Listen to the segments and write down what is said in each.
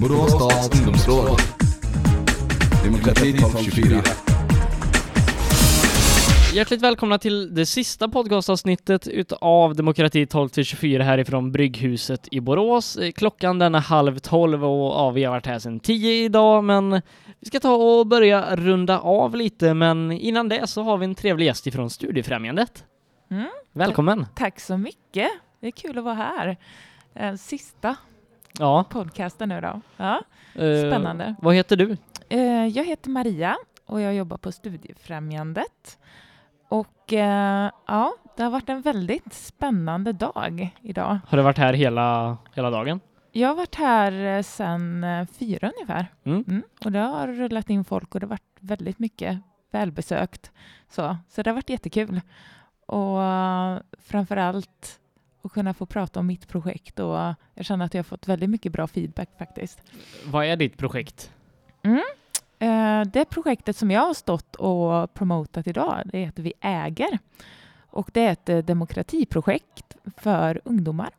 Borås stads ungdomsråd. Demokrati 1224. Hjärtligt välkomna till det sista podcastavsnittet utav Demokrati 12-24 härifrån Brygghuset i Borås. Eh, Klockan den är halv tolv och ja, vi har varit här sedan tio idag, men vi ska ta och börja runda av lite, men innan det så har vi en trevlig gäst ifrån Studiefrämjandet. Mm. Välkommen! Tack så mycket. Det är kul att vara här. Eh, Sista Ja, podcasten nu då. Ja. eh, Spännande. Vad heter du? Eh, Jag heter Maria och jag jobbar på Studiefrämjandet. Och eh, ja, det har varit en väldigt spännande dag idag. Har du varit här hela, hela dagen? Jag har varit här eh, sedan eh, fyra ungefär. Mm. Och det har rullat in folk och det har varit väldigt mycket välbesökt. Så, så det har varit jättekul. Och framför allt att kunna få prata om mitt projekt och jag känner att jag har fått väldigt mycket bra feedback faktiskt. Vad är ditt projekt? Eh, det projektet som jag har stått och promotat idag, det heter Vi äger. Och det är ett eh, demokratiprojekt för ungdomar.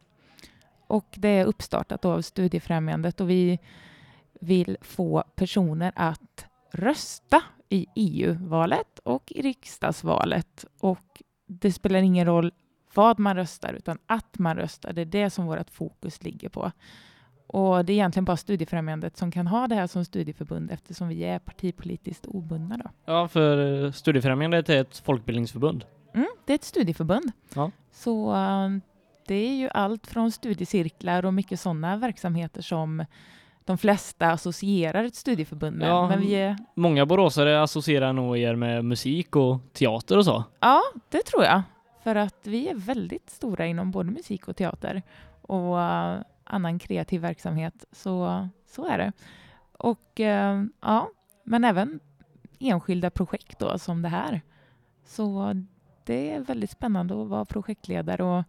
Och det är uppstartat av Studiefrämjandet och vi vill få personer att rösta i EU-valet och i riksdagsvalet. Och det spelar ingen roll vad man röstar, utan att man röstar. Det är det som vårt fokus ligger på. Och det är egentligen bara Studiefrämjandet som kan ha det här som studieförbund eftersom vi är partipolitiskt obundna. Då. Ja, för eh, Studiefrämjandet är ett folkbildningsförbund. Mm, det är ett studieförbund. Ja. Så eh, det är ju allt från studiecirklar och mycket sådana verksamheter som de flesta associerar ett studieförbund med. Ja. Men vi är, Många boråsare associerar nog er med musik och teater och så. ja, det tror jag. För att vi är väldigt stora inom både musik och teater och eh, annan kreativ verksamhet. Så, så är det. Och eh, ja, men även enskilda projekt då som det här. Så det är väldigt spännande att vara projektledare och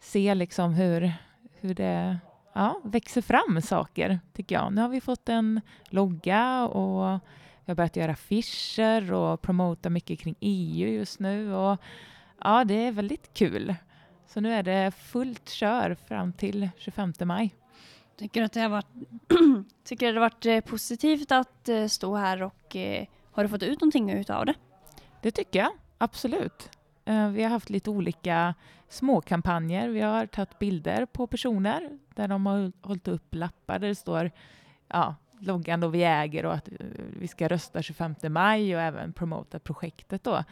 se liksom hur, hur det ja, växer fram saker, tycker jag. Nu har vi fått en logga och vi har börjat göra affischer och promota mycket kring EU just nu. Och ja, det är väldigt kul. Så nu är det fullt kör fram till 25 maj. Tycker att det har varit, tycker det har varit eh, positivt att eh, stå här och eh, har du fått ut någonting utav det? Det tycker jag, absolut. Vi har haft lite olika småkampanjer. Vi har tagit bilder på personer där de har hållit upp lappar där det står ja, loggan då vi äger och att vi ska rösta 25 maj och även promota projektet då.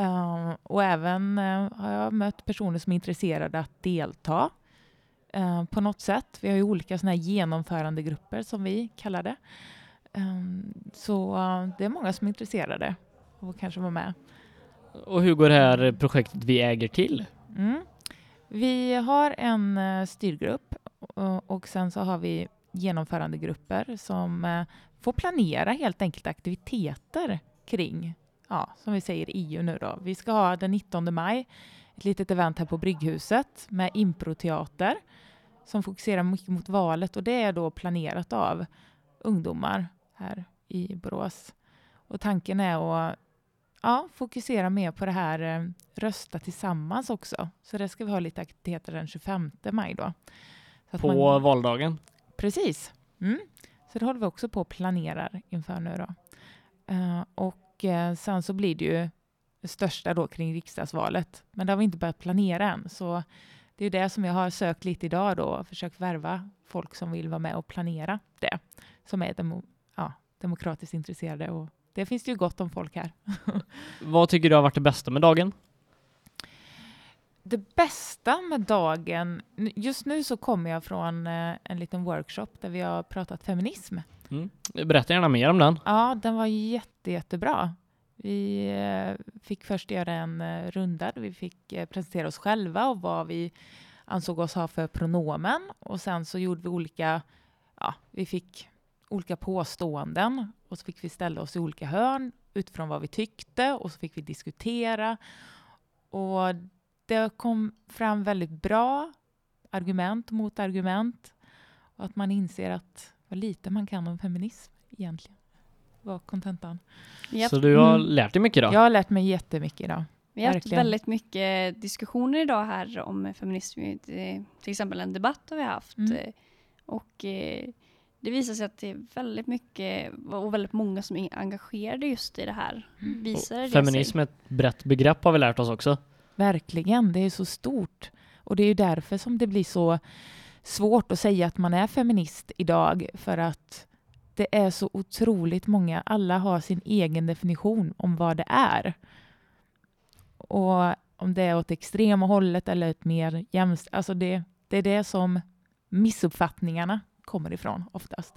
Eh, Och även eh, har jag mött personer som är intresserade att delta eh, på något sätt. Vi har ju olika såna här genomförandegrupper som vi kallar det. Eh, Så eh, det är många som är intresserade och kanske vara med. Och hur går det här projektet Vi äger till? Mm. Vi har en eh, styrgrupp och, sen så har vi genomförandegrupper som får planera helt enkelt aktiviteter kring, ja, som vi säger EU nu då. Vi ska ha den 19 maj ett litet event här på Brygghuset med improteater som fokuserar mycket mot valet och det är då planerat av ungdomar här i Borås. Och tanken är att ja, fokusera mer på det här eh, rösta tillsammans också. Så det ska vi ha lite aktiviteter den 25 maj då. På man- valdagen? Precis. Mm. Så det håller vi också på och planerar inför nu då. Eh, och eh, sen så blir det ju det största då kring riksdagsvalet. Men det har vi inte börjat planera än. Så det är det som jag har sökt lite idag då och försökt värva folk som vill vara med och planera det. Som är demo, ja, demokratiskt intresserade och det finns det ju gott om folk här. Vad tycker du har varit det bästa med dagen? Det bästa med dagen, just nu så kommer jag från eh, en liten workshop där vi har pratat feminism. Mm. Berätta gärna mer om den. Ja, den var jätte, jättebra. Vi eh, fick först göra en eh, runda där vi fick eh, presentera oss själva och vad vi ansåg oss ha för pronomen. Och sen så gjorde vi olika, ja, vi fick olika påståenden och så fick vi ställa oss i olika hörn utifrån vad vi tyckte och så fick vi diskutera. Och det kom fram väldigt bra argument mot argument och att man inser att vad lite man kan om feminism egentligen var kontentan. Japp. Så du har Mm. lärt dig mycket då? Jag har lärt mig jättemycket idag. Vi har haft väldigt mycket diskussioner idag här om feminism. Eh, Till exempel en debatt har vi haft. Mm. Eh, Och eh, det visar sig att det är väldigt mycket och väldigt många som är engagerade just i det här. Mm. Visar det Feminism är ett brett begrepp har vi lärt oss också. Verkligen, det är så stort. Och det är ju därför som det blir så svårt att säga att man är feminist idag, för att det är så otroligt många, alla har sin egen definition om vad det är. Och om det är åt extrema hållet eller ett mer jämst, alltså det, det är det som missuppfattningarna kommer ifrån oftast.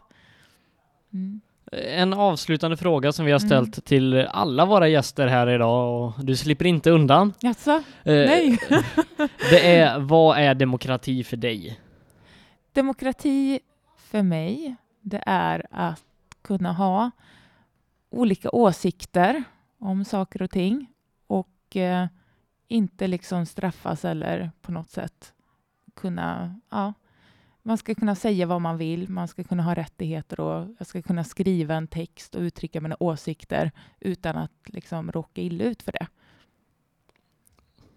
Mm. En avslutande fråga som vi har Mm. ställt till alla våra gäster här idag och du slipper inte undan. Jaså? Eh, Nej. Det är, vad är demokrati för dig? Demokrati för mig, det är att kunna ha olika åsikter om saker och ting och eh, inte liksom straffas eller på något sätt kunna, ja, man ska kunna säga vad man vill, man ska kunna ha rättigheter och jag ska kunna skriva en text och uttrycka mina åsikter utan att liksom råka illa ut för det.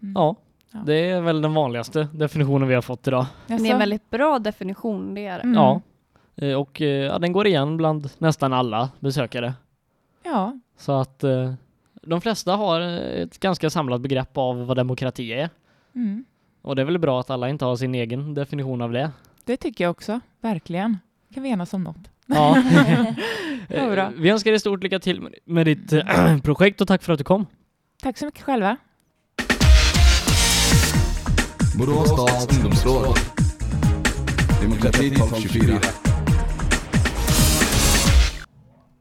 Mm. Ja, Ja. det är väl den vanligaste definitionen vi har fått idag. Det är en väldigt bra definition, det är det. Mm. Ja. Eh, Och eh, ja, den går igen bland nästan alla besökare. Ja, Så att eh, de flesta har ett ganska samlat begrepp av vad demokrati är. mm. Och det är väl bra att alla inte har sin egen definition av det. det tycker jag också, verkligen. Kan vi enas om något? Ja. Ja, bra. Vi önskar dig stort lycka till med- ditt projekt och tack för att du kom. Tack så mycket själva. Borås stads ungdomsråd. Demokrati 1224.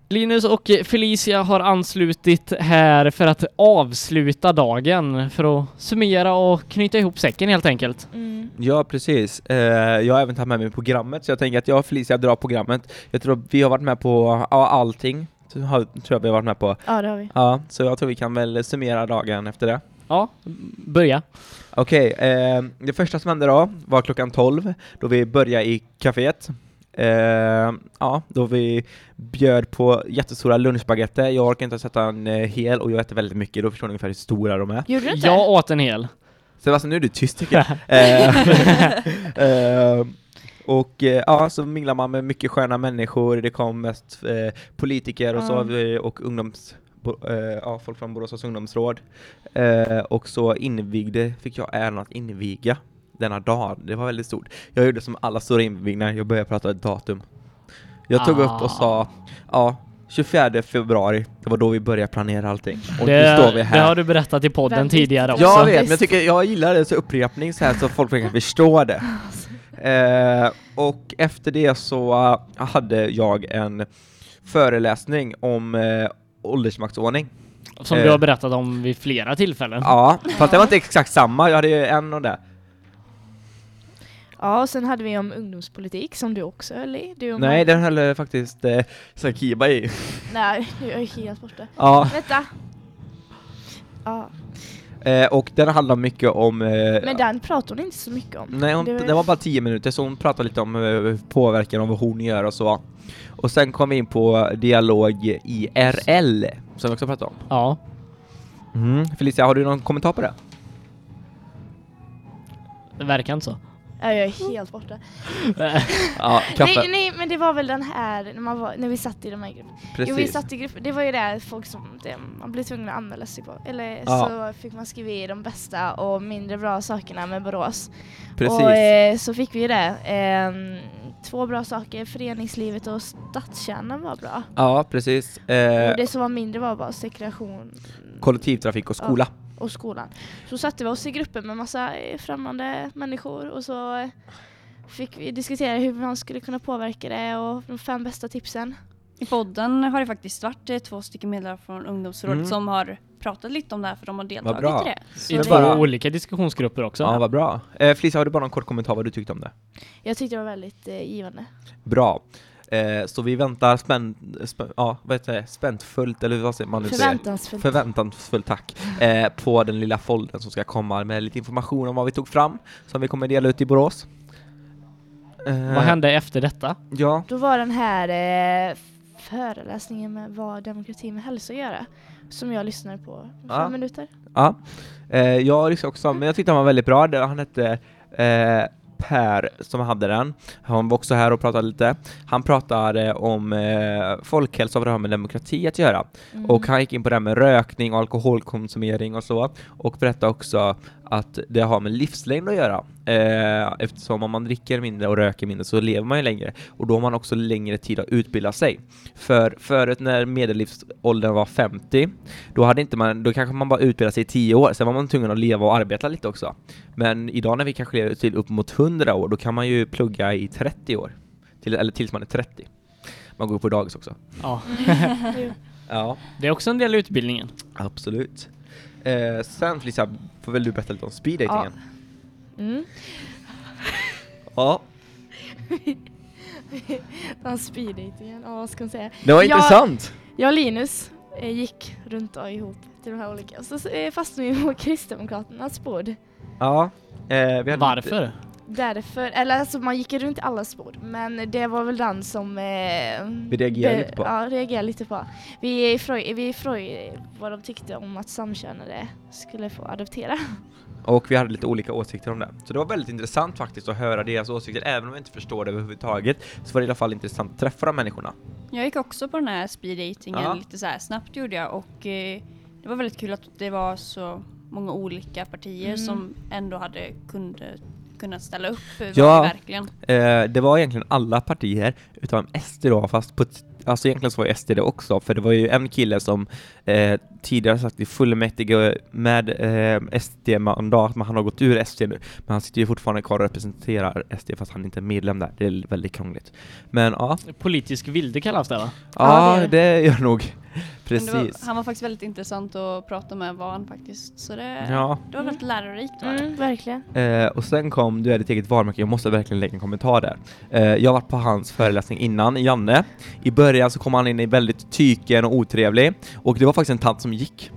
Linus och Felicia har anslutit här för att avsluta dagen, för att summera och knyta ihop säcken helt enkelt. Ja, precis. Eh, jag har även tagit med mig programmet, så jag tänker att jag och Felicia drar programmet. Jag tror vi har varit med på allting, tror jag vi har varit med på. Ja, det har vi. Ja, så jag tror vi kan väl summera dagen efter det. Ja, börja. Okej, eh, det första som hände då var klockan 12, då vi började i kaféet. Eh, ja, då vi bjöd på jättestora lunchbaguetter. Jag orkar inte sätta en eh, hel och jag äter väldigt mycket, då förstår ni ungefär hur stora de är. Gjorde du inte? Jag åt en hel. Sebastian, nu är du tyst tycker jag. Eh, eh, och eh, ja, så minglar man med mycket sköna människor, det kom mest eh, politiker och så, Ja. eh, och ungdoms, ja, folk från Borås ungdomsråd. Eh, och så invigde, fick jag äran att inviga denna dag, det var väldigt stort. Jag gjorde som alla stora invigningar, jag började prata ett datum. Jag tog upp och sa, ja, 24 februari, det var då vi började planera allting. Och nu står vi Det, här. det har du berättat i podden Väldigt tidigare också. Jag vet, men jag tycker jag gillar det så upprepning så här så folk kan förstå det. Eh, och efter det så eh, hade jag en föreläsning om eh, åldersmaktsordning. Som Eh. du har berättat om vid flera tillfällen. Ja, fast det var inte exakt samma, jag hade ju en och det. Ja, och sen hade vi om ungdomspolitik som du också höll i. Du och Nej, den höll eh, faktiskt eh, Sakiba i. Nej, jag är helt borta. Ja, Vänta! Ja, eh, och den handlar mycket om... Eh, men den pratar hon inte så mycket om. Nej, hon, Det var- det var bara 10 minuter så hon pratade lite om eh, påverkan och vad hon gör och så. Och sen kom vi in på dialog IRL, som vi också pratade om. Ja. Mm. Felicia, har du någon kommentar på det? Det verkar inte så. Ja, jag är helt borta. Ja, kaffe. Nej, nej, men det var väl den här när, man var, när vi satt i de här grupperna. Precis. Jo, vi satt i grupper. Det var ju det folk som det, man blev tvungen att anmäla sig på. Eller Ja. så fick man skriva i de bästa och mindre bra sakerna med Borås. Precis. Och eh, så fick vi ju det. Ehm, två bra saker, föreningslivet och stadskärnan var bra. Ja, precis. Eh, och det som var mindre var bara segregation kollektivtrafik och skola. och skolan. Så satte vi oss i grupper med massa eh, främmande människor och så eh, fick vi diskutera hur man skulle kunna påverka det och de fem bästa tipsen. I podden har det faktiskt varit eh, två stycken medlemmar från ungdomsrådet Mm. som har pratat lite om det här för de har deltagit bra. i det. Så I två bara- olika diskussionsgrupper också. Ja, vad bra. Eh, Felicia, har du bara någon kort kommentar vad du tyckte om det? Jag tyckte det var väldigt eh, givande. Bra. Eh, så vi väntar spänt, spä, ja, vad heter det? späntfullt, eller vad säger man nu? Förväntansfullt. Förväntansfullt, tack. Eh, på den lilla foldern som ska komma med lite information om vad vi tog fram, som vi kommer dela ut i Borås. Eh, Vad hände efter detta? Ja, Då var den här eh, föreläsningen med vad demokrati med hälsa att göra som jag lyssnade på fem Ja. minuter. ja. Eh, jag lyssnade också, men jag tyckte han var väldigt bra. Han hette eh, Per som hade den. Han var också här och pratade lite. Han pratade om eh, folkhälsa och vad det har med demokrati att göra. Mm. Och han gick in på det här med rökning och alkoholkonsumering och så. Och berättade också att det har med livslängd att göra. Eh, eftersom om man dricker mindre och röker mindre så lever man ju längre. Och då har man också längre tid att utbilda sig. För förut när medellivsåldern var 50, då, hade inte man, då kanske man bara utbildade sig i 10 år, sen var man tvungen att leva och arbeta lite också. Men idag när vi kanske lever till upp mot 100 år, då kan man ju plugga i 30 år. Till, eller tills man är 30. Man går på dagis också. Ja, Ja. det är också en del i utbildningen. Absolut. Eh, sen Felicia, får väl du berätta lite om speeddatingen? Mm. Ja. Den speeddatingen, ja vad ska man säga. Det var Ja. intressant! Jag och Linus eh, gick runt och ihop till de här olika. Så eh, fastnade vi på Kristdemokraternas spår. Ja. Eh, Varför? Därför, eller alltså man gick runt i alla spår, men det var väl den som... Eh, Vi reagerade be- lite på. Ja, reagerade lite på. Vi fröj, vi fröj vad de tyckte om att samkönade skulle få adoptera. Och vi hade lite olika åsikter om det. Så det var väldigt intressant faktiskt att höra deras åsikter, även om jag inte förstår det överhuvudtaget, så var det i alla fall intressant att träffa de människorna. Jag gick också på den här speeddatingen Ja. lite så här snabbt gjorde jag och eh, det var väldigt kul att det var så många olika partier Mm. som ändå hade kunde, kunnat ställa upp. Ja. Verkligen. Eh, det var egentligen alla partier, utom SD då, fast på alltså egentligen så var ju SD det också, för det var ju en kille som eh, tidigare satt i fullmäktige med eh, SD-mandat, men han har gått ur SD nu. Men han sitter ju fortfarande kvar och representerar SD fast han inte är medlem där. Det är väldigt krångligt. Men ja, Politisk vilde kallas det va? ja, det är det gör nog. Det var, Precis. han var faktiskt väldigt intressant att prata med var han faktiskt. Så det, Ja. det var väldigt lärorikt var det. Mm, verkligen. Eh, och sen kom Du är ditt eget varumärke, jag måste verkligen lägga en kommentar där. Eh, jag har varit på hans föreläsning innan, Janne. I början så kom han in i väldigt tyken och otrevlig, och det var faktiskt en tant som gick.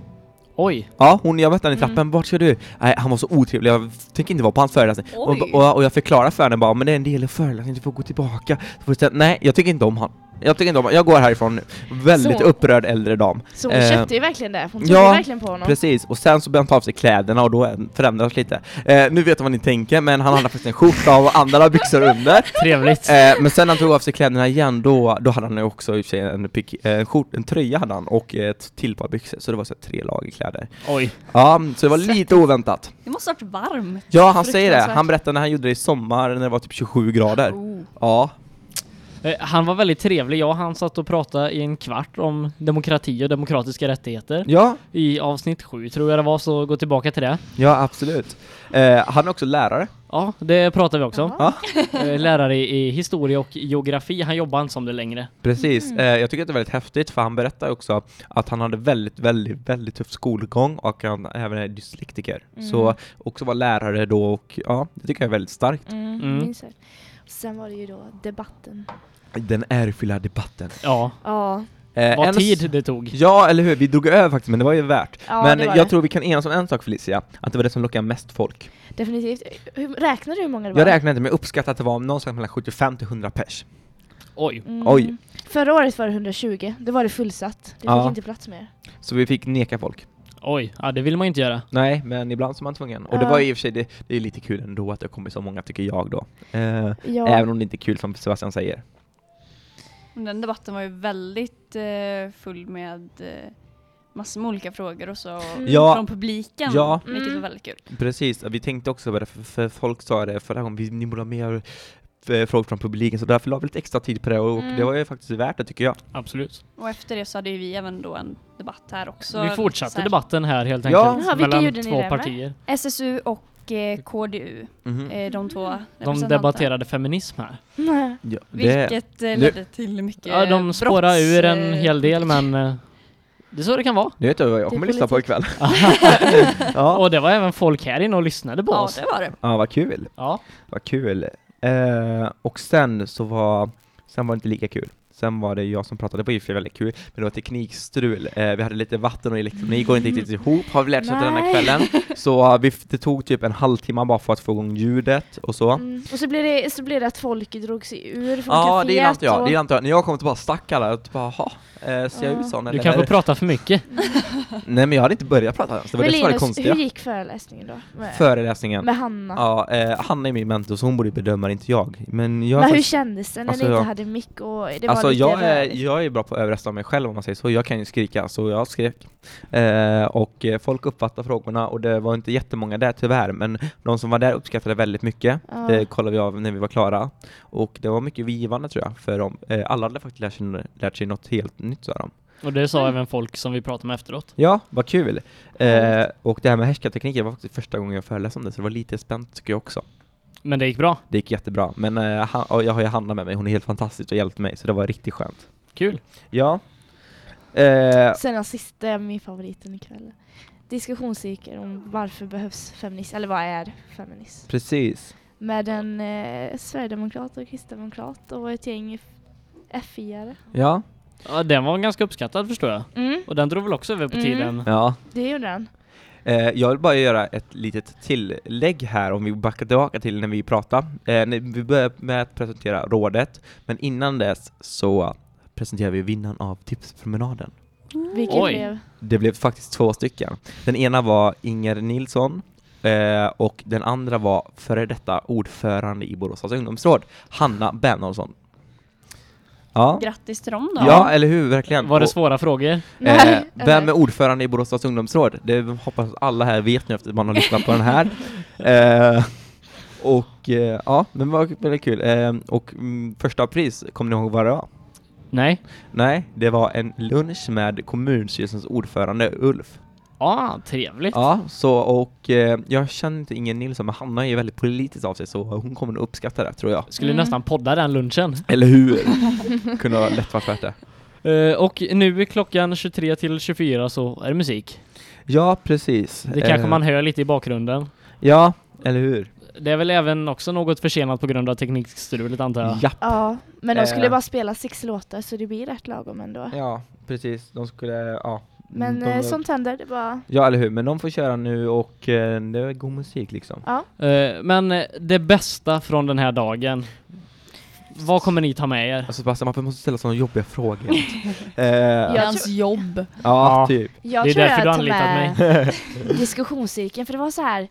Oj, Ja, hon, jag mötte henne i Mm. trappen, vart ska du? Nej, han var så otrevlig, jag tänker inte vara på hans föreläsning. Och, och, och jag förklarade för henne bara, men det är en del av föreläsningen, du får gå tillbaka. Så får du säga, Nej, jag tycker inte om han. Jag tycker inte om. Jag går härifrån nu. Väldigt Så. upprörd äldre dam. Så hon Eh, köpte ju verkligen det. Hon tog ja, verkligen på honom. Precis, och sen så började han ta av sig kläderna och då förändras lite. Eh, nu vet jag vad ni tänker, men han hade faktiskt en skjorta och andra byxor under. trevligt. Eh, men sen när han tog av sig kläderna igen, då, då hade han ju också i och för sig en, pick, eh, en, skjort, en tröja hade han och ett till par byxor, så det var så tre lager kläder. Oj. Ja, så det var lite oväntat. Det måste ha varit varmt. Ja, han säger det. Han berättade när han gjorde det i sommar när det var typ 27 grader. Oh. Ja, Han var väldigt trevlig. Jag och han satt och pratade i en kvart om demokrati och demokratiska rättigheter. ja, I avsnitt sju tror jag det var, så gå tillbaka till det. ja absolut. Eh, han är också lärare. Ja, det pratar vi också om. Jaha. Eh, Lärare i historia och geografi. Han jobbar inte som det längre. Precis. Eh, jag tycker att det är väldigt häftigt för han berättar också att han hade väldigt, väldigt, väldigt tuff skolgång och han även är dyslektiker. Så också var lärare då och ja, det tycker jag är väldigt starkt. Mm, Mm. Sen var det ju då debatten. Den ärofyllda debatten. Ja, Ja, Eh, vad tid det tog. Ja, eller hur? Vi drog över faktiskt, men det var ju värt. ja men jag det. tror vi kan enas om en sak Felicia, att det var det som lockade mest folk. Definitivt. Hur, räknar du hur många det var? Jag räknade inte, men jag uppskattar att det var någonstans mellan 75 till 100 pers. Oj. Mm. Oj. Förra året var det 120. Det var det fullsatt. Det fick Ja. inte plats mer. Så vi fick neka folk. Oj, ja det vill man ju inte göra. Nej, men ibland så är man tvungen. Och det var i och för sig, det, det är lite kul ändå att det kommer så många tycker jag då. Eh, Ja. Även om det inte är kul som Sebastian säger. Men Den debatten var ju väldigt eh, full med eh, massor med olika frågor och så Ja. från publiken. Ja. Vilket Mm. var väldigt kul. Precis, vi tänkte också på det, för, för folk sa det förra gången, vi, ni borde ha mer frågor från publiken, så därför la vi lite extra tid på det och Mm. det var ju faktiskt värt det tycker jag. Absolut. Och efter det så hade ju vi även då en debatt här också. vi fortsatte här, debatten här helt Ja. enkelt. Jaha, vilka mellan två det med? partier. SSU och eh, KDU. Mhm. Eh, de två De representanterna. debatterade feminism här. Ja, det, Vilket eh, ledde till mycket Ja, de brotts, spårade ur en eh, hel del men eh, det är så det kan vara. det vet jag vad jag kommer lyssna på ikväll. ja. Och det var även folk här inne och lyssnade på Ja, oss. det var det. ja, vad kul. Ja. Vad kul. Eh, och sen så var, sen var det inte lika kul sen var det jag som pratade på IFE, väldigt kul, men det var teknikstrul. Eh, vi hade lite vatten och elektronik går inte riktigt ihop, har vi lärt oss den här kvällen. Så vi, det tog typ en halvtimme bara för att få igång ljudet och så. Mm. Och så blir, det, så blir det att folk drog sig ur från Ja, det gillar inte jag. och- Det inte jag. När jag kom tillbaka stack alla och bara, jaha, eh, ser jag Ja. ut sån Du eller? kanske pratar för mycket. Nej men jag hade inte börjat prata ens, det var Men det som var det konstiga. hur gick föreläsningen då? Med, Föreläsningen. med Hanna? Ja, eh, Hanna är min mentor så hon borde bedöma, inte jag. Men jag, Men hur kändes det när Alltså, ni inte jag- hade mick och det var Alltså jag är, jag är bra på att överrösta mig själv om man säger så, jag kan ju skrika så jag skrek. Eh, och eh, folk uppfattade frågorna och det var inte jättemånga där tyvärr men de som var där uppskattade väldigt mycket. Ja. Det kollade vi av när vi var klara. Och det var mycket givande tror jag för dem. Eh, alla hade faktiskt lärt sig, lärt sig något helt nytt sa de. Och det sa även folk som vi pratade med efteråt. Ja, vad kul! Eh, och det här med härskartekniker var faktiskt första gången jag föreläste om det så det var lite spänt tycker jag också. Men det gick bra. Det gick jättebra, men eh, han, och jag har ju Hanna med mig, hon är helt fantastisk och hjälpt mig så det var riktigt skönt. Kul. Ja. Eh, Sen den sista är min favoriten ikväll. Diskussionscirkel om varför behövs feminism, eller vad är feminism? precis. Med en eh, sverigedemokrat och kristdemokrat och ett gäng FI-are. Ja. Ja, den var ganska uppskattad förstår jag. Mm, Och den drog väl också över på Mm. tiden. Ja. det gjorde den. Eh, jag vill bara göra ett litet tillägg här om vi backar tillbaka till när vi pratade. Eh, när vi började med att presentera rådet, men innan dess så presenterar vi vinnaren av tipspromenaden. Vilket Oj. blev... Det blev faktiskt två stycken. Den ena var Inger Nilsson eh, och den andra var före detta ordförande i Borås ungdomsråd, Hanna Bernhardsson. Ja. Grattis till dem då. ja, eller hur, verkligen. Var det svåra frågor? Eh, vem är ordförande i Borås ungdomsråd? Det hoppas alla här vet nu efter att man har lyssnat på den här. Eh, och eh, ja, men det var väldigt kul. Eh, och mm, första pris, kommer ni ihåg vad det var? Nej. Nej, det var en lunch med kommunstyrelsens ordförande Ulf. Ja, trevligt. Ja, så och eh, jag känner inte Ingen Nilsson, men Hanna är väldigt politisk av sig så hon kommer nog uppskatta det tror jag. Skulle Mm. nästan podda den lunchen. Eller hur? Kunde ha lätt varit värt det. Eh, och nu är klockan 23 till 24 så är det musik. Ja, precis. Det kanske Eh, man hör lite i bakgrunden. Ja, eller hur? Det är väl även också något försenat på grund av teknikstrulet antar jag. Ja. Ja, men de skulle Eh. bara spela sex låtar så det blir rätt lagom ändå. Ja, precis. De skulle, ja. Men de, eh, sånt händer, det bara... Ja, eller hur. Men de får köra nu och eh, det är god musik liksom. Ja. Eh, men eh, det bästa från den här dagen. Vad kommer ni ta med er? Alltså Sebastian, varför måste ställa sådana jobbiga frågor? eh, Hans jobb. Ja. typ. Jag Det är tror därför jag du tar anlitat med diskussionscirkeln, för det var så här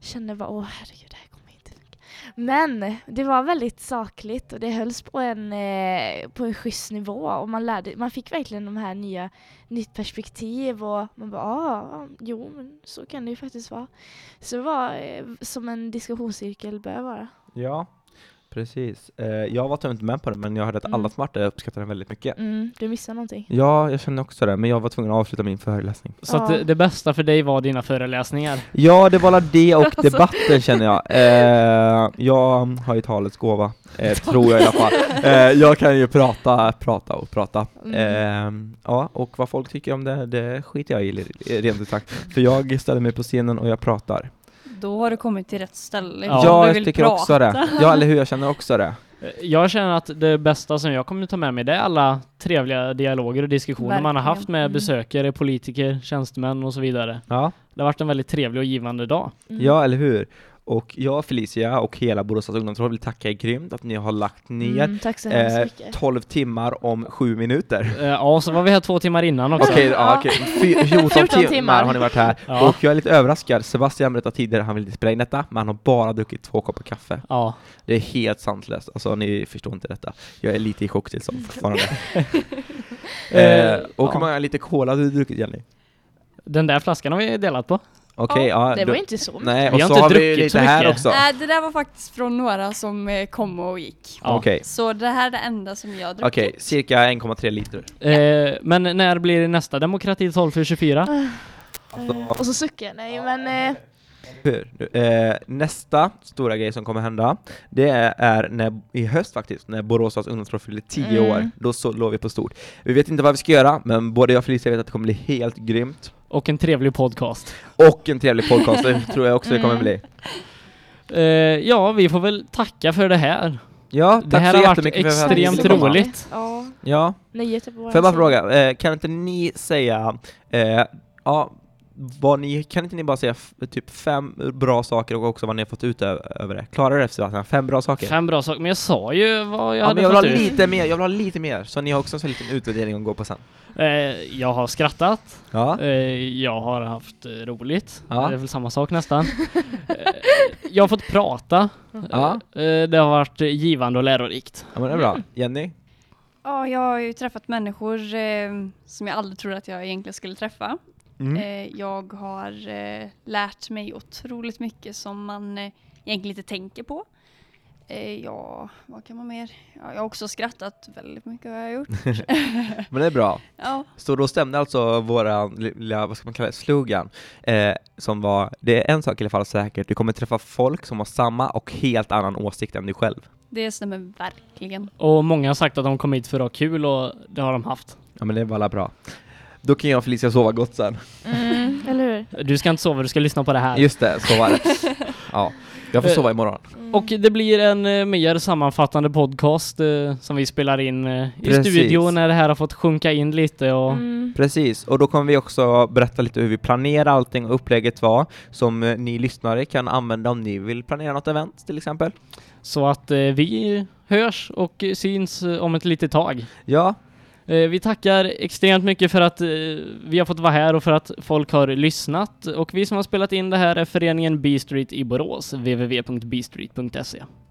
kände bara åh herregud, det här. Men det var väldigt sakligt och det hölls på en, eh, på en schysst nivå och man lärde, man fick verkligen de här nya, nytt perspektiv och man bara ah, jo men så kan det ju faktiskt vara. Så det var eh, som en diskussionscirkel bör vara. Ja, precis. Eh, jag var tyvärr inte med på det, men jag hörde att Mm. alla smarta uppskattar den väldigt mycket. Mm, du missade någonting. Ja, jag känner också det, men jag var tvungen att avsluta min föreläsning. Så att Ja. det, det bästa för dig var dina föreläsningar. Ja, det var det och Alltså. debatten känner jag. Eh, jag har ju talets gåva, eh, tror jag i alla fall. Eh, jag kan ju prata, prata och prata. Mm. Eh, ja, och vad folk tycker om det, det skiter jag i rent ut sagt. För jag ställer mig på scenen och jag pratar. Då har du kommit till rätt ställe. Ja, Ja, jag vill tycker prata. också det. Ja, eller hur? Jag känner också det. Eh, Jag känner att det bästa som jag kommer ta med mig det är alla trevliga dialoger och diskussioner man har Verkligen. haft med Mm. besökare, politiker, tjänstemän och så vidare. Ja, Det har varit en väldigt trevlig och givande dag. Mm. ja eller hur? Och jag, Felicia och hela Borås ungdomsråd vill tacka er grymt att ni har lagt ner Mm, tack så hemskt eh, mycket. 12 timmar om 7 minuter. Eh, Ja, så var vi här två timmar innan också. Okej, ja, Ja. okej. Fy- 14 14 timmar har ni varit här. Ja. Och jag är lite överraskad. Sebastian berättade tidigare han vill inte spela in detta, men han har bara druckit två koppar kaffe. Ja. Det är helt sanslöst. Alltså ni förstår inte detta. Jag är lite i chocktillstånd fortfarande. eh, och hur ja. många liter cola har du druckit Jenny? Den där flaskan har vi delat på. Okej, ja. det då- var inte så mycket. Nej, Vi och har så inte har vi druckit lite så här mycket. också. Nej, det där var faktiskt från några som eh, kom och gick. Ja. Okej, Så det här är det enda som jag har druckit. okej, cirka 1,3 liter. Eh, men när blir nästa Demokrati 12 för 24? Alltså, Eh, och så suckar jag, nej men eh? Eh, nästa stora grej som kommer hända, det är när, i höst faktiskt, när Boråsas ungdomsråd fyller 10 Mm. år. Då så lovar vi på stort. Vi vet inte vad vi ska göra, men både jag och Felicia vet att det kommer bli helt grymt. Och en trevlig podcast. Och en trevlig podcast, det tror jag också det kommer Mm. bli. Eh, ja, vi får väl tacka för det här. Ja, tack Det här så har varit jättemycket för att extremt roligt. Ja, Ja, vår får jag bara fråga, eh, kan inte ni säga, eh, ja, vad ni, kan inte ni bara säga typ fem bra saker och också vad ni har fått ut över det? Klarar det efter att fem bra saker? Fem bra saker, men jag sa ju vad jag ja, hade men jag vill ha fått ut. lite mer, jag vill ha lite mer, så ni har också en sån liten utvärdering att gå på sen. Eh, jag har skrattat, Ja, eh, jag har haft eh, roligt, Ja. det är väl samma sak nästan. eh, jag har fått prata, Ja. eh, det har varit eh, givande och lärorikt. ja men det är bra. Jenny? Ja, jag har ju träffat människor eh, som jag aldrig trodde att jag egentligen skulle träffa. Mm. Eh, jag har eh, lärt mig otroligt mycket som man eh, egentligen inte tänker på. Ja, vad kan man mer? Ja, jag har också skrattat väldigt mycket har jag gjort. Men det är bra. Ja, Så då stämde alltså våra lilla, vad ska man kalla det, slogan, eh, som var, det är en sak i alla fall säkert, du kommer träffa folk som har samma och helt annan åsikt än dig själv. det stämmer verkligen. Och många har sagt att de kom hit för att ha kul och det har de haft. Ja men det var alla bra. Då kan jag och Felicia sova gott sen. Mm, eller hur? Du ska inte sova, du ska lyssna på det här. Just det, så var det. Ja, jag får Eh, sova imorgon. Mm. Och det blir en eh, mer sammanfattande podcast eh, som vi spelar in eh, i Precis. studion när det här har fått sjunka in lite och Mm. Precis, och då kommer vi också berätta lite hur vi planerar allting och upplägget var, som eh, ni lyssnare kan använda om ni vill planera något event till exempel. så att eh, vi hörs och syns eh, om ett litet tag. Ja, Eh, Eh, vi tackar extremt mycket för att eh, vi har fått vara här och för att folk har lyssnat. Och vi som har spelat in det här är föreningen B-Street i Borås, www.bstreet.se.